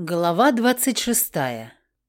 Глава 26.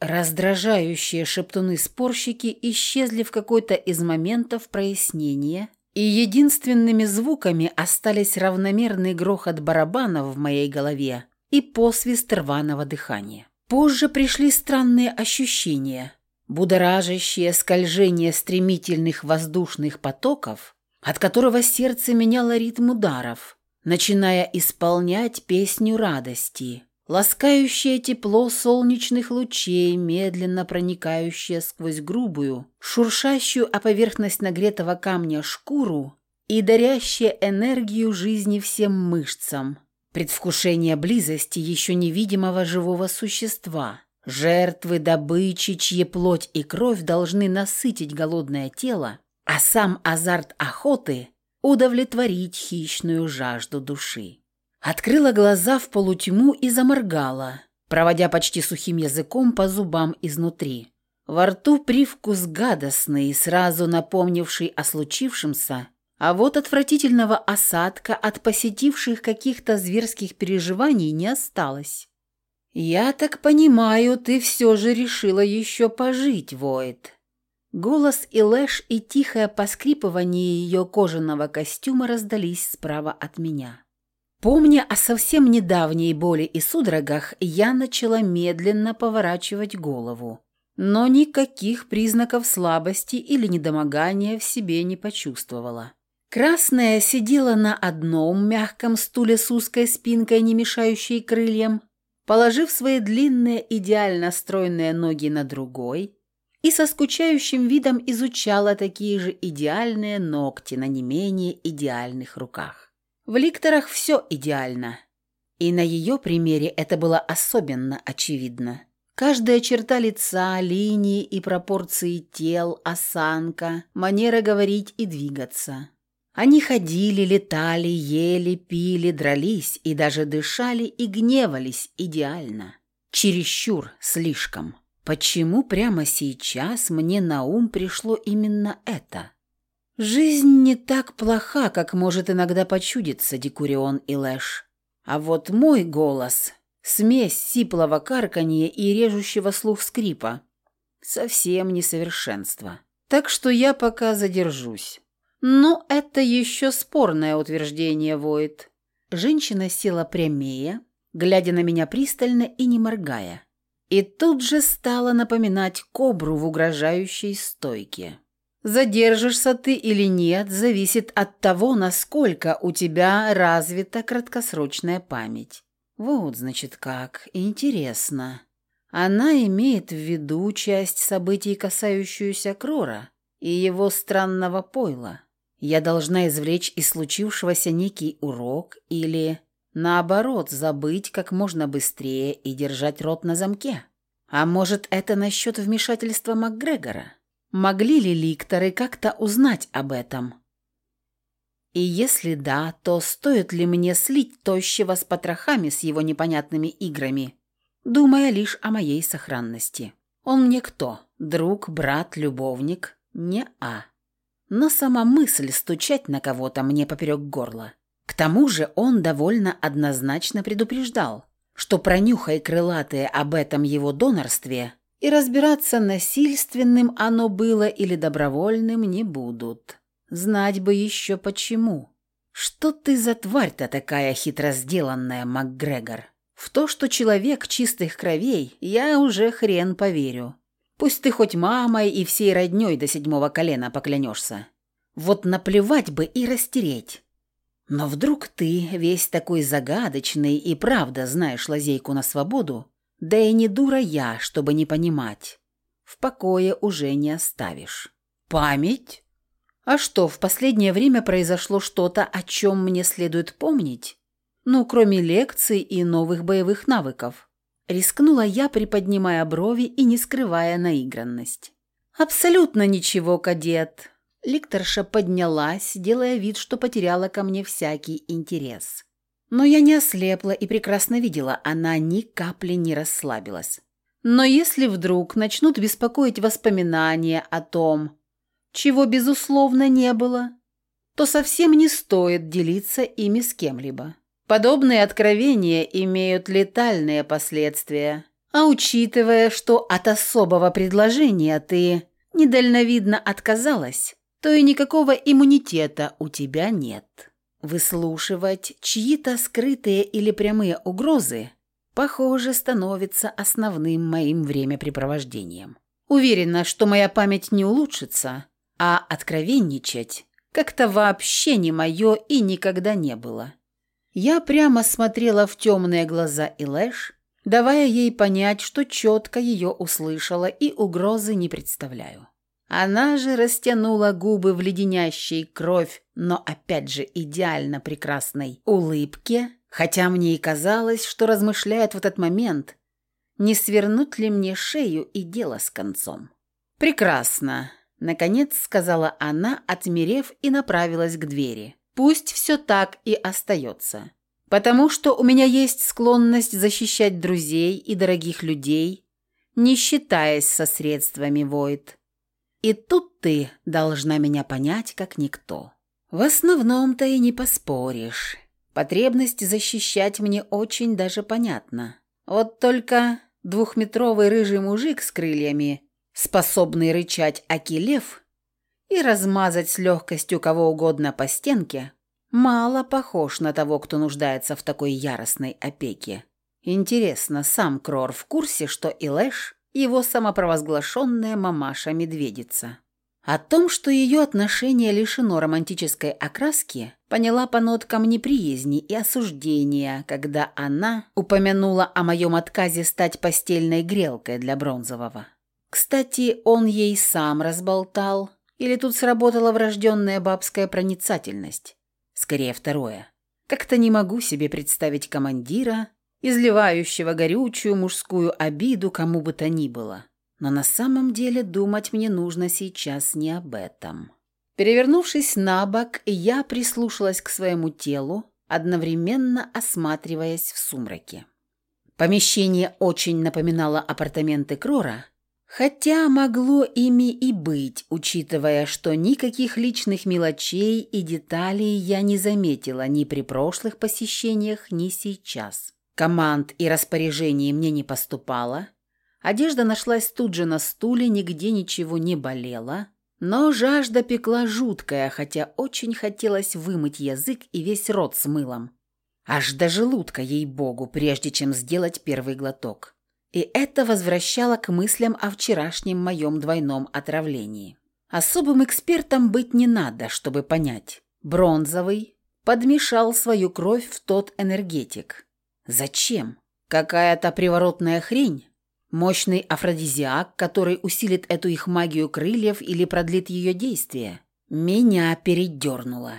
Раздражающие шептуны-спорщики исчезли в какой-то из моментов прояснения, и единственными звуками остались равномерный грохот барабанов в моей голове и посвист рваного дыхания. Позже пришли странные ощущения, будоражащее скольжение стремительных воздушных потоков, от которого сердце меняло ритм ударов, начиная исполнять песню радости – Ласкающее тепло солнечных лучей, медленно проникающее сквозь грубую, шуршащую о поверхность нагретого камня шкуру и дарящее энергию жизни всем мышцам, предвкушение близости еще невидимого живого существа, жертвы добычи, чьи плоть и кровь должны насытить голодное тело, а сам азарт охоты удовлетворить хищную жажду души. Открыла глаза в полутьму и заморгала, проводя почти сухим языком по зубам изнутри. Во рту привкус гадостный, сразу напомнивший о случившемся, а вот отвратительного осадка от посетивших каких-то зверских переживаний не осталось. «Я так понимаю, ты все же решила еще пожить, Войд». Голос Илэш и тихое поскрипывание ее кожаного костюма раздались справа от меня. Помня о совсем недавней боли и судорогах, я начала медленно поворачивать голову. Но никаких признаков слабости или недомогания в себе не почувствовала. Красная сидела на одном мягком стуле с узкой спинкой, не мешающей крыльям, положив свои длинные, идеально стройные ноги на другой, и со скучающим видом изучала такие же идеальные ногти на не менее идеальных руках. В ликторах все идеально. И на ее примере это было особенно очевидно. Каждая черта лица, линии и пропорции тел, осанка, манера говорить и двигаться. Они ходили, летали, ели, пили, дрались и даже дышали и гневались идеально. Чересчур, слишком. Почему прямо сейчас мне на ум пришло именно это? Жизнь не так плоха, как может иногда почудиться Декурион и Лэш. А вот мой голос — смесь сиплого карканья и режущего слух скрипа. Совсем несовершенство. Так что я пока задержусь. Но это еще спорное утверждение, Войт. Женщина села прямее, глядя на меня пристально и не моргая. И тут же стала напоминать кобру в угрожающей стойке. Задержишься ты или нет, зависит от того, насколько у тебя развита краткосрочная память. Вот, значит, как. Интересно. Она имеет в виду часть событий, касающуюся Крора и его странного пойла. Я должна извлечь из случившегося некий урок или, наоборот, забыть как можно быстрее и держать рот на замке. А может, это насчет вмешательства МакГрегора? Могли ли ликторы как-то узнать об этом? И если да, то стоит ли мне слить тощего с потрохами с его непонятными играми, думая лишь о моей сохранности? Он мне кто? Друг, брат, любовник? Не-а. Но сама мысль стучать на кого-то мне поперек горла. К тому же он довольно однозначно предупреждал, что пронюхай крылатые об этом его донорстве – и разбираться, насильственным оно было или добровольным, не будут. Знать бы еще почему. Что ты за тварь-то такая хитро сделанная, МакГрегор? В то, что человек чистых кровей, я уже хрен поверю. Пусть ты хоть мамой и всей родней до седьмого колена поклянешься. Вот наплевать бы и растереть. Но вдруг ты, весь такой загадочный и правда знаешь лазейку на свободу, да и не дура я, чтобы не понимать. В покое уже не оставишь. Память? А что, в последнее время произошло что-то, о чем мне следует помнить? Ну, кроме лекций и новых боевых навыков. Рискнула я, приподнимая брови и не скрывая наигранность. «Абсолютно ничего, кадет!» Ликторша поднялась, делая вид, что потеряла ко мне всякий интерес. Но я не ослепла и прекрасно видела, она ни капли не расслабилась. Но если вдруг начнут беспокоить воспоминания о том, чего, безусловно, не было, то совсем не стоит делиться ими с кем-либо. Подобные откровения имеют летальные последствия. А учитывая, что от особого предложения ты недальновидно отказалась, то и никакого иммунитета у тебя нет. Выслушивать чьи-то скрытые или прямые угрозы, похоже, становится основным моим времяпрепровождением. Уверена, что моя память не улучшится, а откровенничать как-то вообще не мое и никогда не было. Я прямо смотрела в темные глаза Илэш, давая ей понять, что четко ее услышала и угрозы не представляю. Она же растянула губы в леденящей кровь, но опять же идеально прекрасной улыбке, хотя мне и казалось, что размышляет в этот момент, не свернуть ли мне шею и дело с концом. «Прекрасно», — наконец сказала она, отмерев и направилась к двери. «Пусть все так и остается. Потому что у меня есть склонность защищать друзей и дорогих людей, не считаясь со средствами Войд. И тут ты должна меня понять, как никто. В основном-то и не поспоришь. Потребность защищать мне очень даже понятна. Вот только двухметровый рыжий мужик с крыльями, способный рычать акилев и размазать с легкостью кого угодно по стенке, мало похож на того, кто нуждается в такой яростной опеке. Интересно, сам Крор в курсе, что Илэш – его самопровозглашенная мамаша-медведица? О том, что ее отношение лишено романтической окраски, поняла по ноткам неприязни и осуждения, когда она упомянула о моем отказе стать постельной грелкой для Бронзового. Кстати, он ей сам разболтал, или тут сработала врожденная бабская проницательность? Скорее второе. Как-то не могу себе представить командира, изливающего горючую мужскую обиду кому бы то ни было. Но на самом деле думать мне нужно сейчас не об этом. Перевернувшись на бок, я прислушалась к своему телу, одновременно осматриваясь в сумраке. Помещение очень напоминало апартаменты Крора, Хотя могло ими и быть, учитывая, что никаких личных мелочей и деталей я не заметила ни при прошлых посещениях, ни сейчас. Команд и распоряжений мне не поступало. Одежда нашлась тут же на стуле, нигде ничего не болело. Но жажда пекла жуткая, хотя очень хотелось вымыть язык и весь рот с мылом. Аж до желудка, ей-богу, прежде чем сделать первый глоток и это возвращало к мыслям о вчерашнем моем двойном отравлении. Особым экспертом быть не надо, чтобы понять. Бронзовый подмешал свою кровь в тот энергетик. Зачем? Какая-то приворотная хрень? Мощный афродизиак, который усилит эту их магию крыльев или продлит ее действие? Меня передернуло.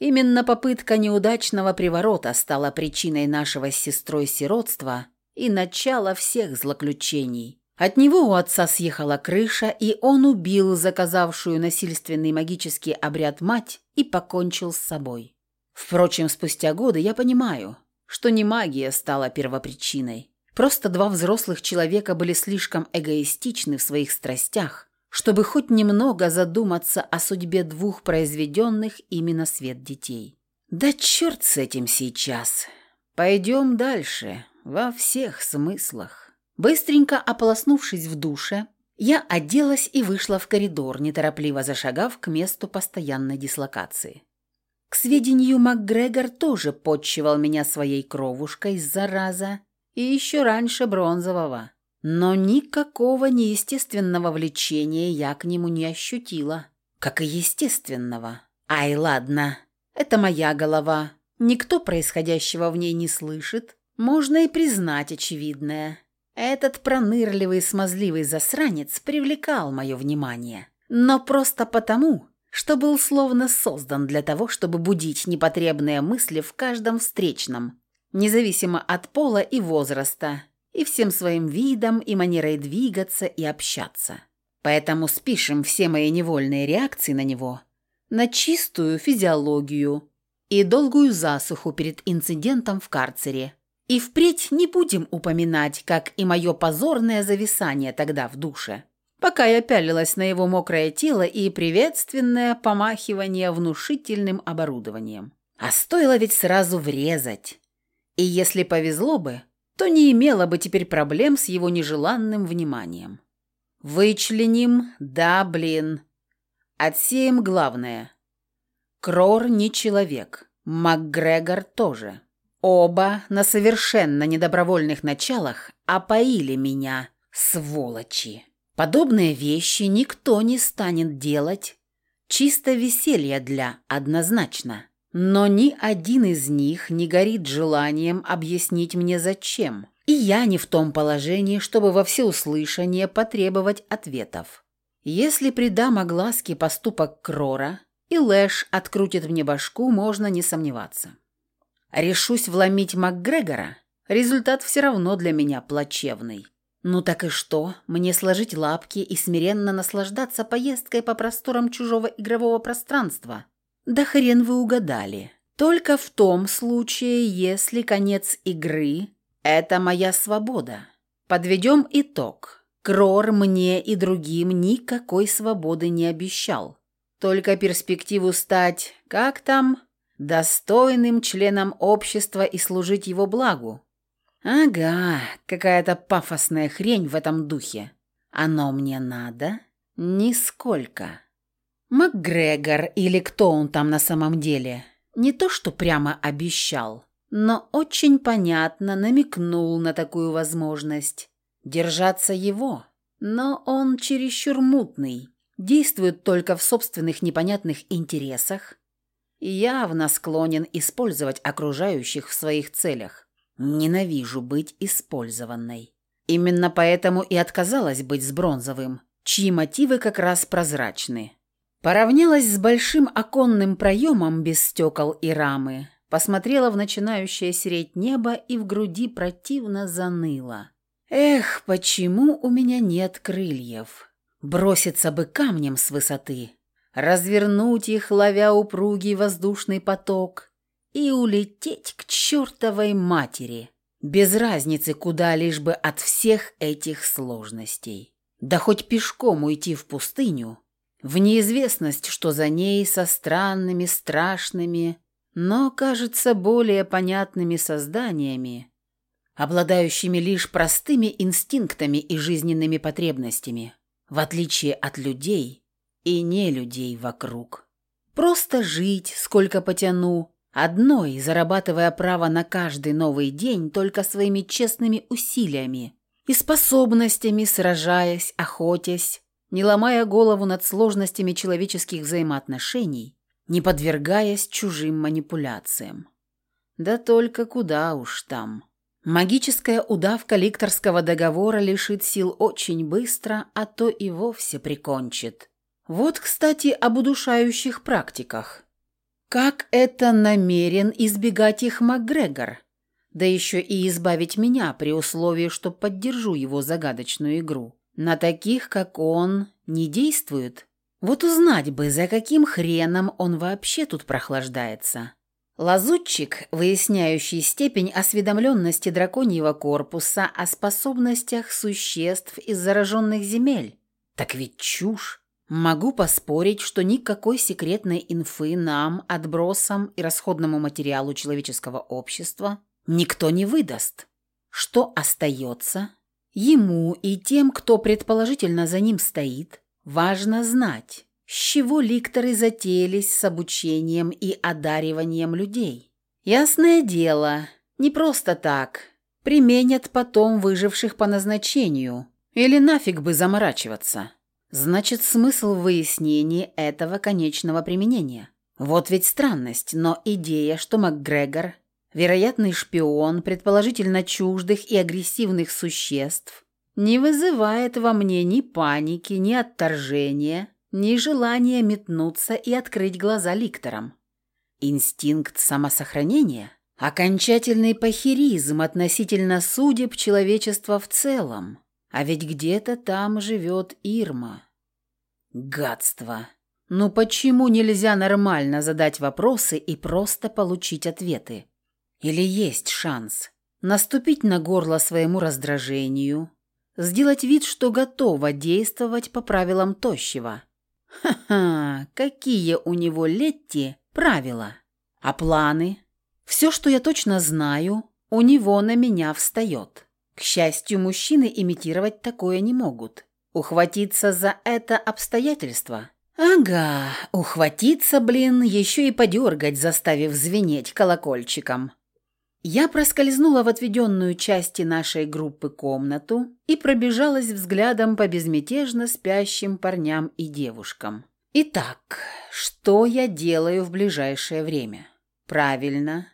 Именно попытка неудачного приворота стала причиной нашего с сестрой сиротства – и начало всех злоключений. От него у отца съехала крыша, и он убил заказавшую насильственный магический обряд мать и покончил с собой. Впрочем, спустя годы я понимаю, что не магия стала первопричиной. Просто два взрослых человека были слишком эгоистичны в своих страстях, чтобы хоть немного задуматься о судьбе двух произведенных ими на свет детей. Да черт с этим сейчас. Пойдем дальше. Во всех смыслах. Быстренько ополоснувшись в душе, я оделась и вышла в коридор, неторопливо зашагав к месту постоянной дислокации. К сведению, МакГрегор тоже подчивал меня своей кровушкой, зараза, и еще раньше бронзового. Но никакого неестественного влечения я к нему не ощутила, как и естественного. Ай, ладно, это моя голова. Никто происходящего в ней не слышит, можно и признать очевидное. Этот пронырливый смазливый засранец привлекал мое внимание. Но просто потому, что был словно создан для того, чтобы будить непотребные мысли в каждом встречном, независимо от пола и возраста, и всем своим видом и манерой двигаться и общаться. Поэтому спишем все мои невольные реакции на него на чистую физиологию и долгую засуху перед инцидентом в карцере, и впредь не будем упоминать, как и мое позорное зависание тогда в душе. Пока я пялилась на его мокрое тело и приветственное помахивание внушительным оборудованием. А стоило ведь сразу врезать. И если повезло бы, то не имела бы теперь проблем с его нежеланным вниманием. Вычленим, да, блин. Отсеем главное. Крор не человек, МакГрегор тоже. Оба на совершенно недобровольных началах опоили меня, сволочи. Подобные вещи никто не станет делать. Чисто веселье для, однозначно. Но ни один из них не горит желанием объяснить мне зачем. И я не в том положении, чтобы во всеуслышание потребовать ответов. Если придам огласке поступок Крора, и Лэш открутит мне башку, можно не сомневаться. Решусь вломить МакГрегора, результат все равно для меня плачевный. Ну так и что, мне сложить лапки и смиренно наслаждаться поездкой по просторам чужого игрового пространства? Да хрен вы угадали. Только в том случае, если конец игры – это моя свобода. Подведем итог. Крор мне и другим никакой свободы не обещал. Только перспективу стать, как там, достойным членом общества и служить его благу. Ага, какая-то пафосная хрень в этом духе. Оно мне надо? Нисколько. МакГрегор или кто он там на самом деле, не то что прямо обещал, но очень понятно намекнул на такую возможность. Держаться его, но он чересчур мутный, действует только в собственных непонятных интересах и явно склонен использовать окружающих в своих целях. Ненавижу быть использованной. Именно поэтому и отказалась быть с Бронзовым, чьи мотивы как раз прозрачны. Поравнялась с большим оконным проемом без стекол и рамы, посмотрела в начинающее сереть небо и в груди противно заныло. «Эх, почему у меня нет крыльев? Броситься бы камнем с высоты, развернуть их, ловя упругий воздушный поток, и улететь к чертовой матери, без разницы куда, лишь бы от всех этих сложностей. Да хоть пешком уйти в пустыню, в неизвестность, что за ней со странными, страшными, но, кажется, более понятными созданиями, обладающими лишь простыми инстинктами и жизненными потребностями, в отличие от людей и не людей вокруг. Просто жить, сколько потяну, одной, зарабатывая право на каждый новый день только своими честными усилиями и способностями, сражаясь, охотясь, не ломая голову над сложностями человеческих взаимоотношений, не подвергаясь чужим манипуляциям. Да только куда уж там. Магическая удавка ликторского договора лишит сил очень быстро, а то и вовсе прикончит. Вот, кстати, об удушающих практиках. Как это намерен избегать их МакГрегор? Да еще и избавить меня при условии, что поддержу его загадочную игру. На таких, как он, не действуют. Вот узнать бы, за каким хреном он вообще тут прохлаждается. Лазутчик, выясняющий степень осведомленности драконьего корпуса о способностях существ из зараженных земель. Так ведь чушь. Могу поспорить, что никакой секретной инфы нам, отбросам и расходному материалу человеческого общества никто не выдаст. Что остается? Ему и тем, кто предположительно за ним стоит, важно знать, с чего ликторы затеялись с обучением и одариванием людей. Ясное дело, не просто так. Применят потом выживших по назначению. Или нафиг бы заморачиваться. Значит, смысл в выяснении этого конечного применения. Вот ведь странность, но идея, что МакГрегор вероятный шпион, предположительно чуждых и агрессивных существ, не вызывает во мне ни паники, ни отторжения, ни желания метнуться и открыть глаза ликторам. Инстинкт самосохранения – окончательный похеризм относительно судеб человечества в целом. А ведь где-то там живет Ирма. Гадство. Ну почему нельзя нормально задать вопросы и просто получить ответы? Или есть шанс наступить на горло своему раздражению, сделать вид, что готова действовать по правилам тощего. Ха-ха, какие у него Летти правила. А планы? Все, что я точно знаю, у него на меня встает. К счастью, мужчины имитировать такое не могут. Ухватиться за это обстоятельство? Ага, ухватиться, блин, еще и подергать, заставив звенеть колокольчиком. Я проскользнула в отведенную части нашей группы комнату и пробежалась взглядом по безмятежно спящим парням и девушкам. Итак, что я делаю в ближайшее время? Правильно.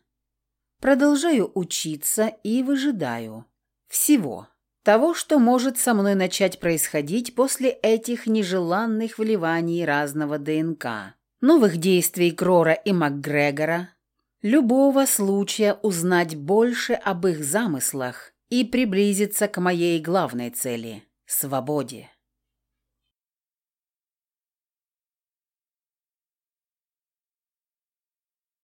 Продолжаю учиться и выжидаю. Всего. Того, что может со мной начать происходить после этих нежеланных вливаний разного ДНК. Новых действий Крора и МакГрегора. Любого случая узнать больше об их замыслах и приблизиться к моей главной цели – свободе.